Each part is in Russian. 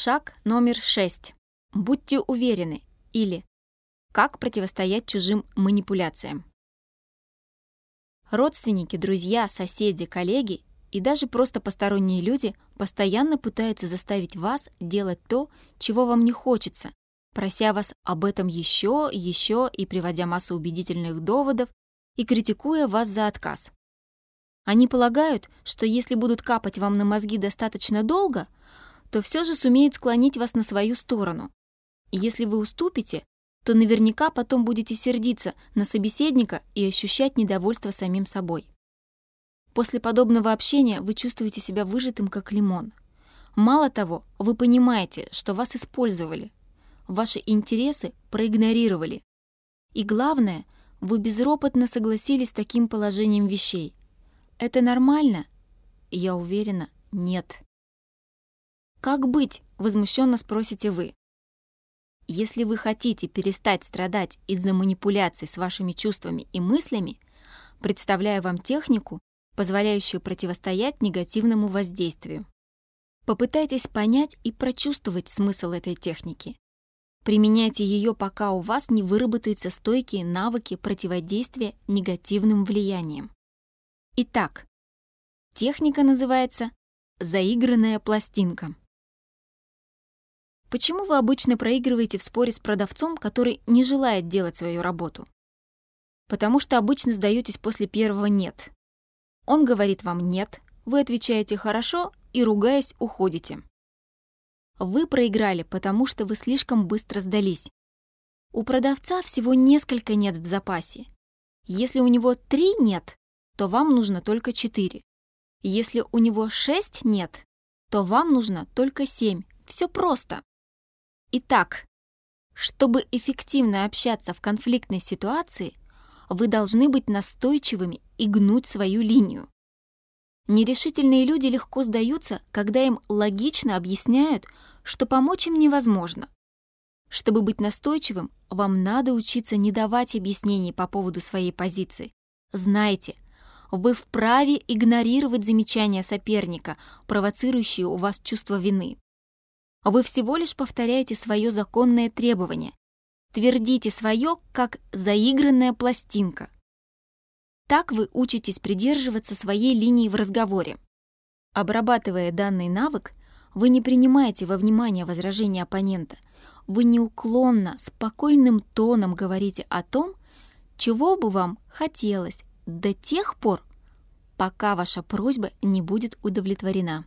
Шаг номер шесть. Будьте уверены или как противостоять чужим манипуляциям. Родственники, друзья, соседи, коллеги и даже просто посторонние люди постоянно пытаются заставить вас делать то, чего вам не хочется, прося вас об этом еще, еще и приводя массу убедительных доводов и критикуя вас за отказ. Они полагают, что если будут капать вам на мозги достаточно долго, то все же сумеют склонить вас на свою сторону. Если вы уступите, то наверняка потом будете сердиться на собеседника и ощущать недовольство самим собой. После подобного общения вы чувствуете себя выжатым, как лимон. Мало того, вы понимаете, что вас использовали, ваши интересы проигнорировали. И главное, вы безропотно согласились с таким положением вещей. Это нормально? Я уверена, нет. Как быть, возмущенно спросите вы. Если вы хотите перестать страдать из-за манипуляций с вашими чувствами и мыслями, представляю вам технику, позволяющую противостоять негативному воздействию. Попытайтесь понять и прочувствовать смысл этой техники. Применяйте ее, пока у вас не выработаются стойкие навыки противодействия негативным влияниям. Итак, техника называется «заигранная пластинка». Почему вы обычно проигрываете в споре с продавцом, который не желает делать свою работу? Потому что обычно сдаетесь после первого «нет». Он говорит вам «нет», вы отвечаете «хорошо» и, ругаясь, уходите. Вы проиграли, потому что вы слишком быстро сдались. У продавца всего несколько «нет» в запасе. Если у него три «нет», то вам нужно только четыре. Если у него шесть «нет», то вам нужно только семь. Все просто. Итак, чтобы эффективно общаться в конфликтной ситуации, вы должны быть настойчивыми и гнуть свою линию. Нерешительные люди легко сдаются, когда им логично объясняют, что помочь им невозможно. Чтобы быть настойчивым, вам надо учиться не давать объяснений по поводу своей позиции. Знайте, вы вправе игнорировать замечания соперника, провоцирующие у вас чувство вины. Вы всего лишь повторяете свое законное требование. Твердите свое, как заигранная пластинка. Так вы учитесь придерживаться своей линии в разговоре. Обрабатывая данный навык, вы не принимаете во внимание возражения оппонента. Вы неуклонно, спокойным тоном говорите о том, чего бы вам хотелось до тех пор, пока ваша просьба не будет удовлетворена.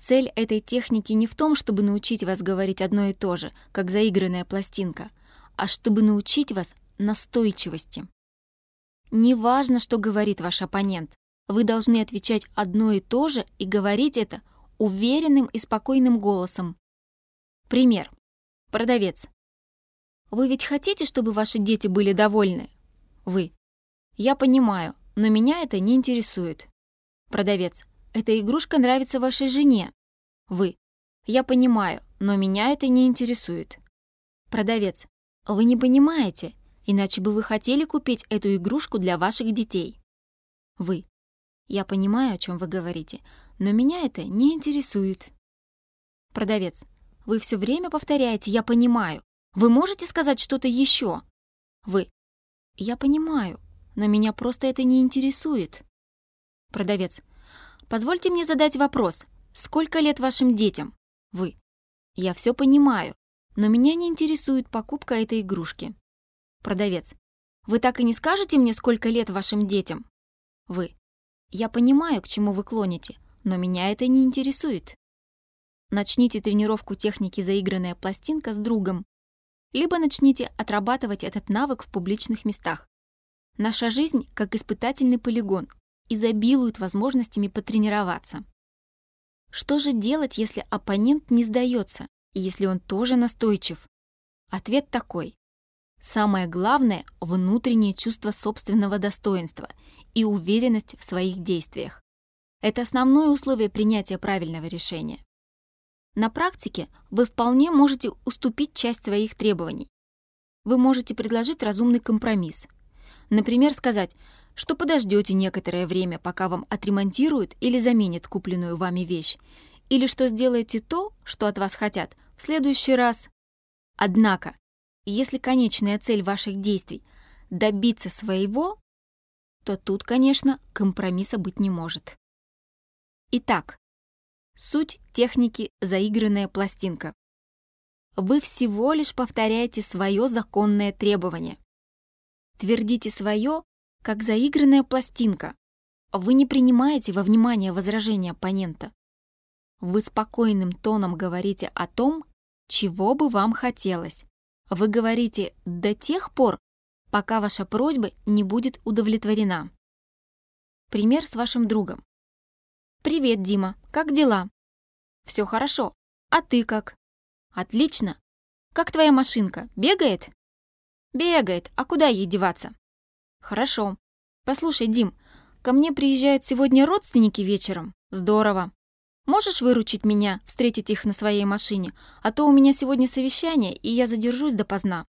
Цель этой техники не в том, чтобы научить вас говорить одно и то же, как заигранная пластинка, а чтобы научить вас настойчивости. Неважно, что говорит ваш оппонент, вы должны отвечать одно и то же и говорить это уверенным и спокойным голосом. Пример. Продавец. Вы ведь хотите, чтобы ваши дети были довольны? Вы. Я понимаю, но меня это не интересует. Продавец. Эта игрушка нравится вашей жене. Вы. Я понимаю, но меня это не интересует. Продавец. Вы не понимаете, иначе бы вы хотели купить эту игрушку для ваших детей. Вы. Я понимаю, о чем вы говорите, но меня это не интересует. Продавец. Вы все время повторяете «я понимаю». Вы можете сказать что-то еще? Вы. Я понимаю, но меня просто это не интересует. Продавец. Позвольте мне задать вопрос. Сколько лет вашим детям? Вы. Я все понимаю, но меня не интересует покупка этой игрушки. Продавец. Вы так и не скажете мне, сколько лет вашим детям? Вы. Я понимаю, к чему вы клоните, но меня это не интересует. Начните тренировку техники «заигранная пластинка» с другом. Либо начните отрабатывать этот навык в публичных местах. Наша жизнь как испытательный полигон, изобилуют возможностями потренироваться. Что же делать, если оппонент не сдается, и если он тоже настойчив? Ответ такой. Самое главное — внутреннее чувство собственного достоинства и уверенность в своих действиях. Это основное условие принятия правильного решения. На практике вы вполне можете уступить часть своих требований. Вы можете предложить разумный компромисс. Например, сказать что подождете некоторое время, пока вам отремонтируют или заменят купленную вами вещь, или что сделаете то, что от вас хотят, в следующий раз. Однако, если конечная цель ваших действий — добиться своего, то тут, конечно, компромисса быть не может. Итак, суть техники «заигранная пластинка». Вы всего лишь повторяете свое законное требование. Твердите свое, как заигранная пластинка. Вы не принимаете во внимание возражения оппонента. Вы спокойным тоном говорите о том, чего бы вам хотелось. Вы говорите до тех пор, пока ваша просьба не будет удовлетворена. Пример с вашим другом. «Привет, Дима, как дела?» «Все хорошо. А ты как?» «Отлично. Как твоя машинка? Бегает?» «Бегает. А куда ей деваться?» «Хорошо. Послушай, Дим, ко мне приезжают сегодня родственники вечером. Здорово. Можешь выручить меня, встретить их на своей машине? А то у меня сегодня совещание, и я задержусь допоздна».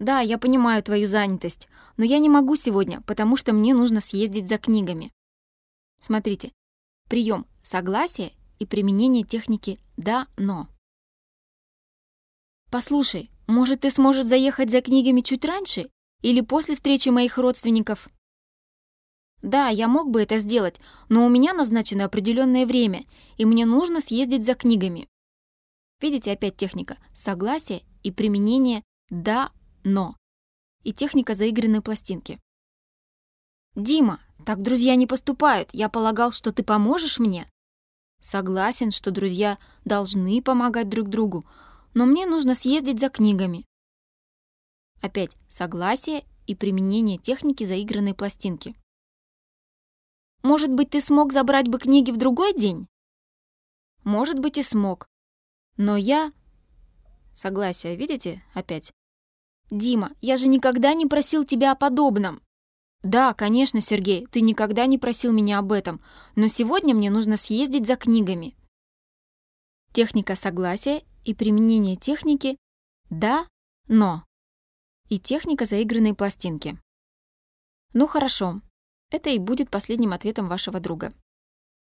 «Да, я понимаю твою занятость, но я не могу сегодня, потому что мне нужно съездить за книгами». Смотрите, прием согласия и применение техники «да-но». «Послушай, может, ты сможешь заехать за книгами чуть раньше или после встречи моих родственников?» «Да, я мог бы это сделать, но у меня назначено определенное время, и мне нужно съездить за книгами». Видите, опять техника согласия и применение «да-но» и техника заигранной пластинки. «Дима, так друзья не поступают. Я полагал, что ты поможешь мне?» «Согласен, что друзья должны помогать друг другу, но мне нужно съездить за книгами». Опять согласие и применение техники заигранной пластинки. «Может быть, ты смог забрать бы книги в другой день?» «Может быть, и смог. Но я...» Согласие, видите, опять? «Дима, я же никогда не просил тебя о подобном!» «Да, конечно, Сергей, ты никогда не просил меня об этом, но сегодня мне нужно съездить за книгами». Техника согласия и применение техники «да, но» и техника заигранной пластинки. Ну хорошо, это и будет последним ответом вашего друга.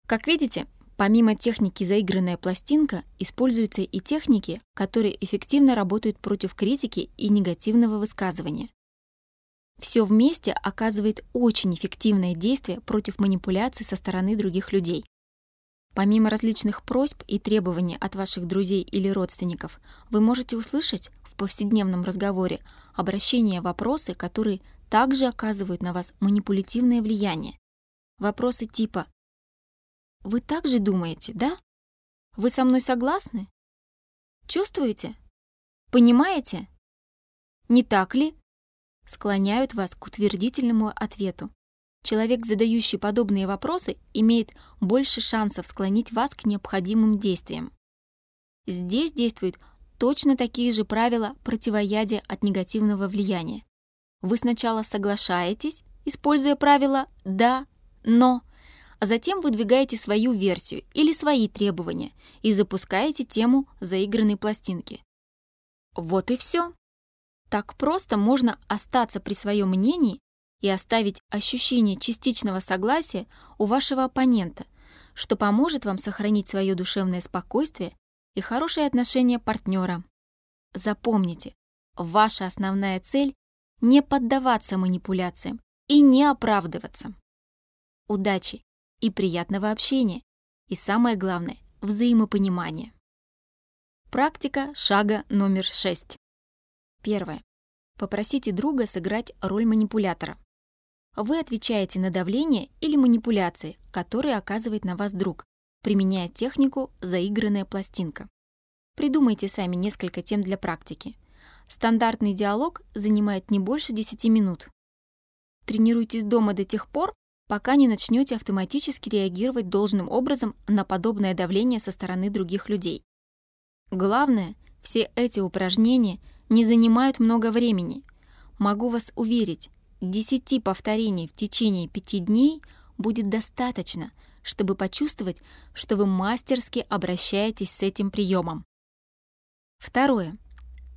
Как видите, помимо техники заигранная пластинка, используются и техники, которые эффективно работают против критики и негативного высказывания. Все вместе оказывает очень эффективное действие против манипуляций со стороны других людей. Помимо различных просьб и требований от ваших друзей или родственников, вы можете услышать повседневном разговоре обращения вопросы, которые также оказывают на вас манипулятивное влияние. Вопросы типа «Вы также думаете, да? Вы со мной согласны? Чувствуете? Понимаете? Не так ли?» склоняют вас к утвердительному ответу. Человек, задающий подобные вопросы, имеет больше шансов склонить вас к необходимым действиям. Здесь действуют точно такие же правила противоядия от негативного влияния. Вы сначала соглашаетесь, используя правила «да», «но», а затем выдвигаете свою версию или свои требования и запускаете тему заигранной пластинки. Вот и все. Так просто можно остаться при своем мнении и оставить ощущение частичного согласия у вашего оппонента, что поможет вам сохранить свое душевное спокойствие и хорошие отношения партнера. Запомните, ваша основная цель — не поддаваться манипуляциям и не оправдываться. Удачи и приятного общения, и самое главное — взаимопонимания. Практика шага номер шесть. Первое. Попросите друга сыграть роль манипулятора. Вы отвечаете на давление или манипуляции, которые оказывает на вас друг, применяя технику «заигранная пластинка». Придумайте сами несколько тем для практики. Стандартный диалог занимает не больше 10 минут. Тренируйтесь дома до тех пор, пока не начнете автоматически реагировать должным образом на подобное давление со стороны других людей. Главное, все эти упражнения не занимают много времени. Могу вас уверить, 10 повторений в течение 5 дней будет достаточно, чтобы почувствовать, что вы мастерски обращаетесь с этим приемом. Второе.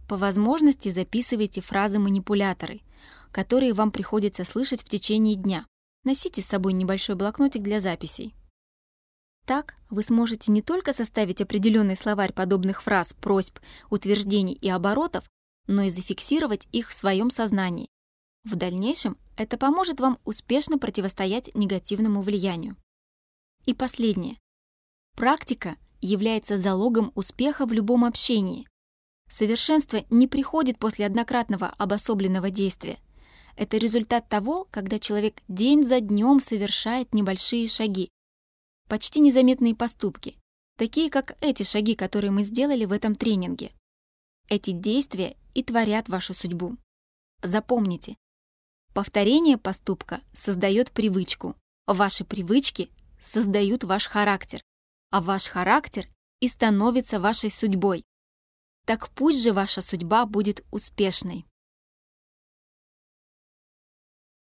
По возможности записывайте фразы-манипуляторы, которые вам приходится слышать в течение дня. Носите с собой небольшой блокнотик для записей. Так вы сможете не только составить определенный словарь подобных фраз, просьб, утверждений и оборотов, но и зафиксировать их в своем сознании. В дальнейшем это поможет вам успешно противостоять негативному влиянию. И последнее. Практика является залогом успеха в любом общении. Совершенство не приходит после однократного обособленного действия. Это результат того, когда человек день за днем совершает небольшие шаги, почти незаметные поступки, такие как эти шаги, которые мы сделали в этом тренинге. Эти действия и творят вашу судьбу. Запомните, повторение поступка создает привычку. Ваши привычки создают ваш характер, а ваш характер и становится вашей судьбой. Так пусть же ваша судьба будет успешной.